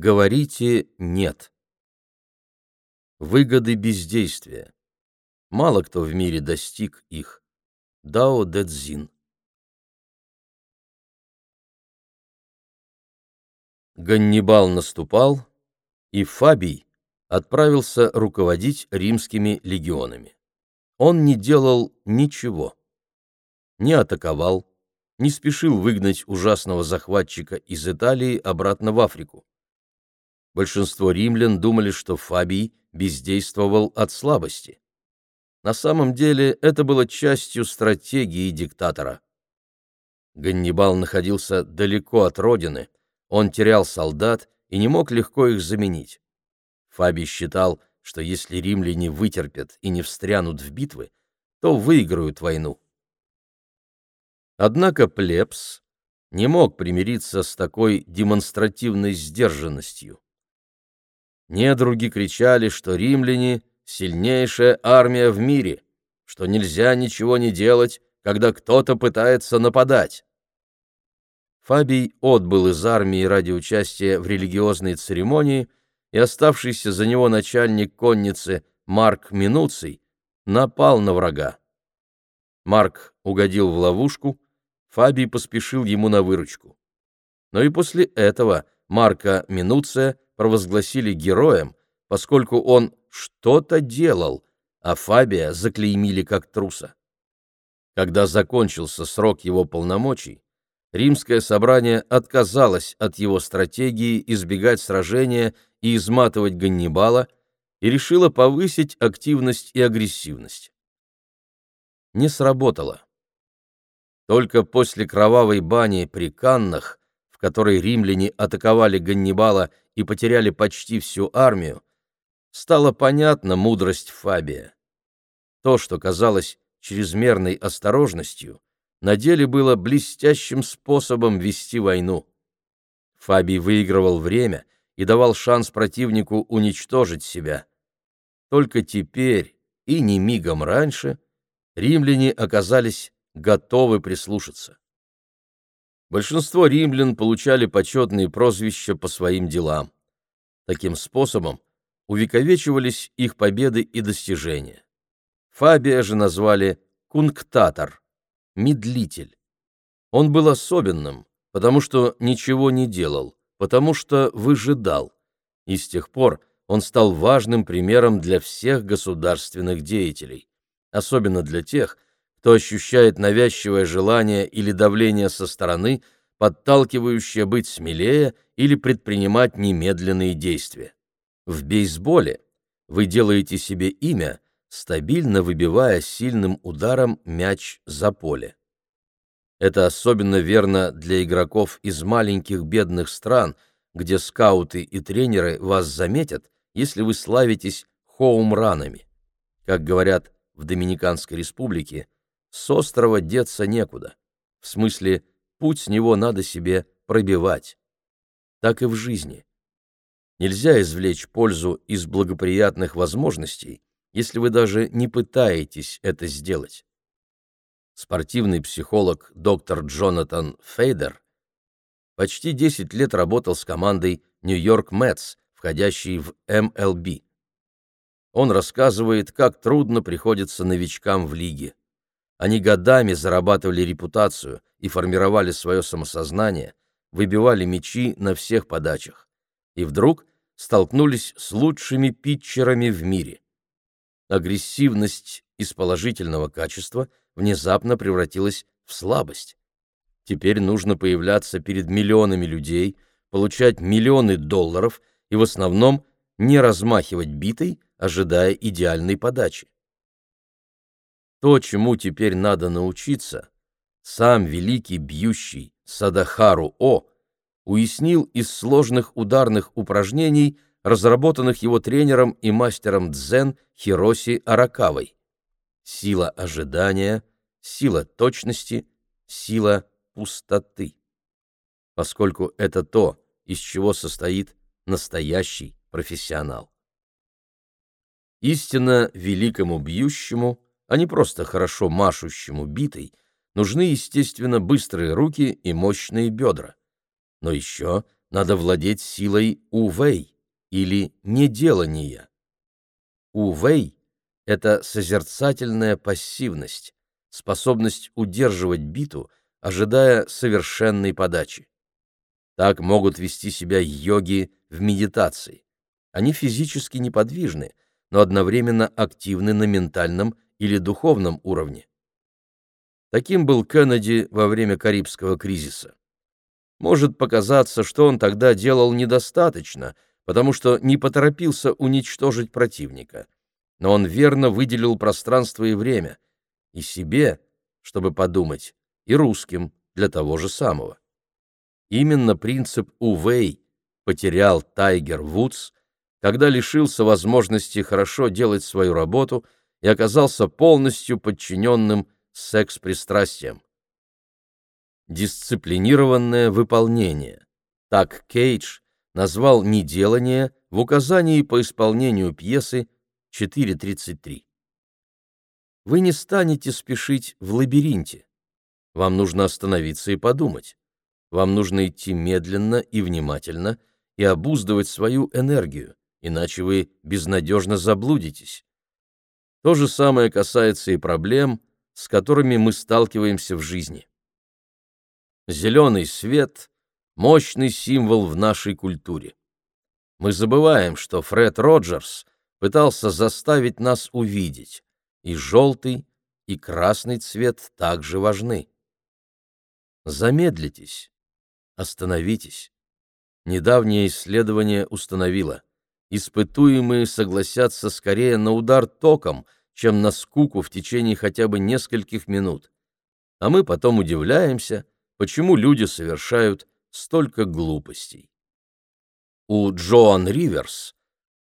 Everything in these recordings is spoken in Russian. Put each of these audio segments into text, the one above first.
Говорите «нет». Выгоды бездействия. Мало кто в мире достиг их. Дао Дэ Цзин. Ганнибал наступал, и Фабий отправился руководить римскими легионами. Он не делал ничего. Не атаковал, не спешил выгнать ужасного захватчика из Италии обратно в Африку. Большинство римлян думали, что Фабий бездействовал от слабости. На самом деле это было частью стратегии диктатора. Ганнибал находился далеко от родины, он терял солдат и не мог легко их заменить. Фабий считал, что если римляне вытерпят и не встрянут в битвы, то выиграют войну. Однако плебс не мог примириться с такой демонстративной сдержанностью. Недруги кричали, что римляне — сильнейшая армия в мире, что нельзя ничего не делать, когда кто-то пытается нападать. Фабий отбыл из армии ради участия в религиозной церемонии, и оставшийся за него начальник конницы Марк Минуций напал на врага. Марк угодил в ловушку, Фабий поспешил ему на выручку. Но и после этого Марка Минуция провозгласили героем, поскольку он что-то делал, а Фабия заклеймили как труса. Когда закончился срок его полномочий, римское собрание отказалось от его стратегии избегать сражения и изматывать Ганнибала и решило повысить активность и агрессивность. Не сработало. Только после кровавой бани при Каннах, в которой римляне атаковали Ганнибала и потеряли почти всю армию, стала понятна мудрость Фабия. То, что казалось чрезмерной осторожностью, на деле было блестящим способом вести войну. Фабий выигрывал время и давал шанс противнику уничтожить себя. Только теперь, и не мигом раньше, римляне оказались готовы прислушаться. Большинство римлян получали почетные прозвища по своим делам. Таким способом увековечивались их победы и достижения. Фабия же назвали кунктатор, медлитель. Он был особенным, потому что ничего не делал, потому что выжидал, и с тех пор он стал важным примером для всех государственных деятелей, особенно для тех, кто ощущает навязчивое желание или давление со стороны, подталкивающее быть смелее или предпринимать немедленные действия. В бейсболе вы делаете себе имя, стабильно выбивая сильным ударом мяч за поле. Это особенно верно для игроков из маленьких бедных стран, где скауты и тренеры вас заметят, если вы славитесь хоумранами. Как говорят в Доминиканской республике, с острова деться некуда. В смысле, путь с него надо себе пробивать. Так и в жизни. Нельзя извлечь пользу из благоприятных возможностей, если вы даже не пытаетесь это сделать. Спортивный психолог доктор Джонатан Фейдер почти 10 лет работал с командой Нью-Йорк Мэтс, входящей в МЛБ. Он рассказывает, как трудно приходится новичкам в лиге. Они годами зарабатывали репутацию и формировали свое самосознание, выбивали мячи на всех подачах и вдруг столкнулись с лучшими питчерами в мире. Агрессивность из положительного качества внезапно превратилась в слабость. Теперь нужно появляться перед миллионами людей, получать миллионы долларов и в основном не размахивать битой, ожидая идеальной подачи. То, чему теперь надо научиться, сам великий бьющий Садахару О уяснил из сложных ударных упражнений, разработанных его тренером и мастером дзен Хироси Аракавой. Сила ожидания, сила точности, сила пустоты. Поскольку это то, из чего состоит настоящий профессионал. Истинно великому бьющему, а не просто хорошо машущему битой, нужны, естественно, быстрые руки и мощные бедра но еще надо владеть силой увей или неделания. Увей — это созерцательная пассивность, способность удерживать биту, ожидая совершенной подачи. Так могут вести себя йоги в медитации. Они физически неподвижны, но одновременно активны на ментальном или духовном уровне. Таким был Кеннеди во время Карибского кризиса. Может показаться, что он тогда делал недостаточно, потому что не поторопился уничтожить противника. Но он верно выделил пространство и время. И себе, чтобы подумать, и русским для того же самого. Именно принцип Увей потерял Тайгер Вудс, когда лишился возможности хорошо делать свою работу и оказался полностью подчиненным секс-пристрастиям. Дисциплинированное выполнение. Так Кейдж назвал неделание в указании по исполнению пьесы 4.33. Вы не станете спешить в лабиринте. Вам нужно остановиться и подумать. Вам нужно идти медленно и внимательно и обуздывать свою энергию, иначе вы безнадежно заблудитесь. То же самое касается и проблем, с которыми мы сталкиваемся в жизни. Зеленый свет — мощный символ в нашей культуре. Мы забываем, что Фред Роджерс пытался заставить нас увидеть, и желтый, и красный цвет также важны. Замедлитесь, Остановитесь. Недавнее исследование установило, испытуемые согласятся скорее на удар током, чем на скуку в течение хотя бы нескольких минут. А мы потом удивляемся, почему люди совершают столько глупостей. У Джоан Риверс,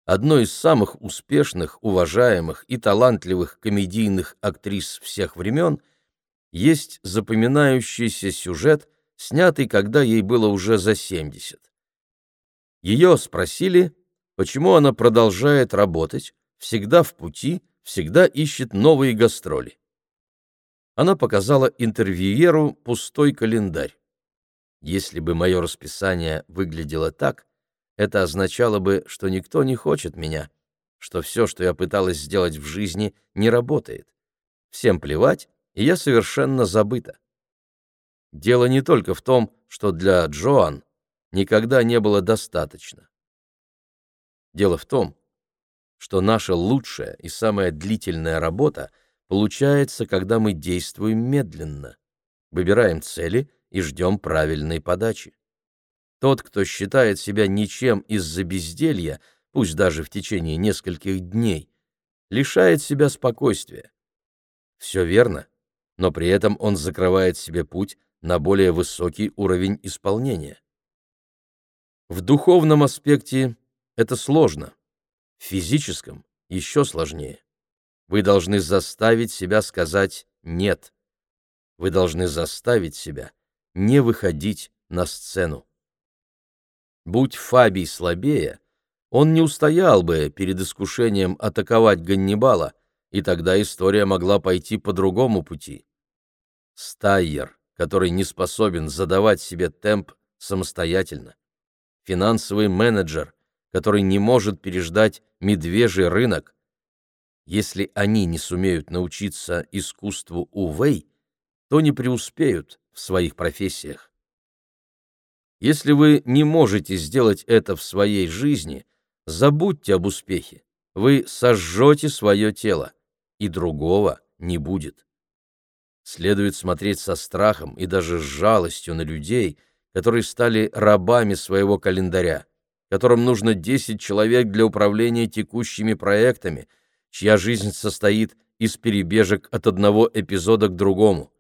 одной из самых успешных, уважаемых и талантливых комедийных актрис всех времен, есть запоминающийся сюжет – снятый, когда ей было уже за 70. Ее спросили, почему она продолжает работать, всегда в пути, всегда ищет новые гастроли. Она показала интервьюеру пустой календарь. Если бы мое расписание выглядело так, это означало бы, что никто не хочет меня, что все, что я пыталась сделать в жизни, не работает. Всем плевать, и я совершенно забыта. Дело не только в том, что для Джоан никогда не было достаточно. Дело в том, что наша лучшая и самая длительная работа получается, когда мы действуем медленно, выбираем цели и ждем правильной подачи. Тот, кто считает себя ничем из-за безделья, пусть даже в течение нескольких дней, лишает себя спокойствия. Все верно, но при этом он закрывает себе путь на более высокий уровень исполнения. В духовном аспекте это сложно, в физическом еще сложнее. Вы должны заставить себя сказать «нет». Вы должны заставить себя не выходить на сцену. Будь Фабий слабее, он не устоял бы перед искушением атаковать Ганнибала, и тогда история могла пойти по другому пути. Стайер который не способен задавать себе темп самостоятельно, финансовый менеджер, который не может переждать медвежий рынок. Если они не сумеют научиться искусству увей, то не преуспеют в своих профессиях. Если вы не можете сделать это в своей жизни, забудьте об успехе. Вы сожжете свое тело, и другого не будет. Следует смотреть со страхом и даже с жалостью на людей, которые стали рабами своего календаря, которым нужно 10 человек для управления текущими проектами, чья жизнь состоит из перебежек от одного эпизода к другому.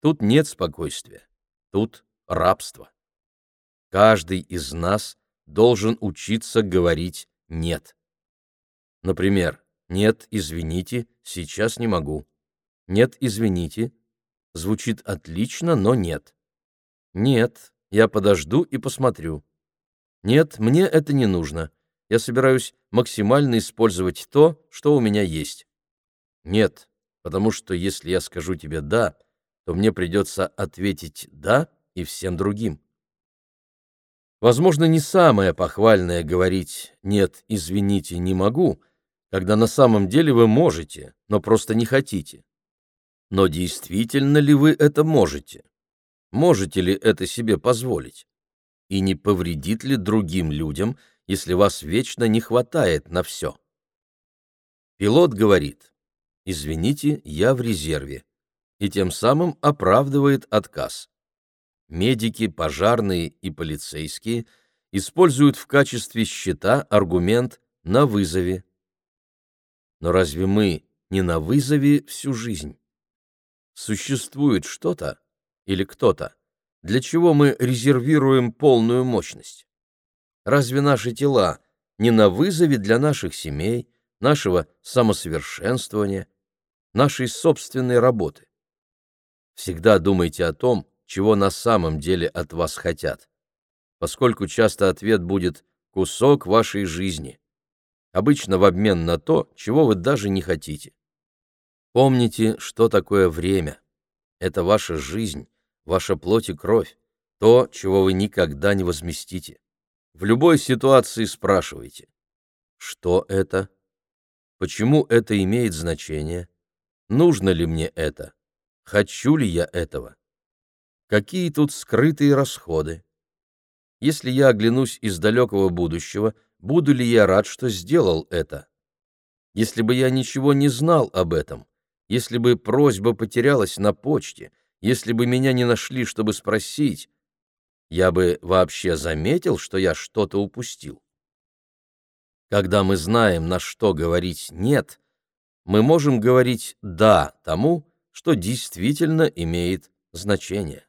Тут нет спокойствия, тут рабство. Каждый из нас должен учиться говорить «нет». Например, «нет, извините, сейчас не могу». «Нет, извините, Звучит отлично, но нет. Нет, я подожду и посмотрю. Нет, мне это не нужно. Я собираюсь максимально использовать то, что у меня есть. Нет, потому что если я скажу тебе «да», то мне придется ответить «да» и всем другим. Возможно, не самое похвальное говорить «нет, извините, не могу», когда на самом деле вы можете, но просто не хотите. Но действительно ли вы это можете? Можете ли это себе позволить? И не повредит ли другим людям, если вас вечно не хватает на все? Пилот говорит, извините, я в резерве, и тем самым оправдывает отказ. Медики, пожарные и полицейские используют в качестве счета аргумент «на вызове». Но разве мы не на вызове всю жизнь? Существует что-то или кто-то, для чего мы резервируем полную мощность? Разве наши тела не на вызове для наших семей, нашего самосовершенствования, нашей собственной работы? Всегда думайте о том, чего на самом деле от вас хотят, поскольку часто ответ будет «кусок вашей жизни», обычно в обмен на то, чего вы даже не хотите. Помните, что такое время. Это ваша жизнь, ваша плоть и кровь, то, чего вы никогда не возместите. В любой ситуации спрашивайте, что это? Почему это имеет значение? Нужно ли мне это? Хочу ли я этого? Какие тут скрытые расходы? Если я оглянусь из далекого будущего, буду ли я рад, что сделал это? Если бы я ничего не знал об этом, если бы просьба потерялась на почте, если бы меня не нашли, чтобы спросить, я бы вообще заметил, что я что-то упустил. Когда мы знаем, на что говорить «нет», мы можем говорить «да» тому, что действительно имеет значение.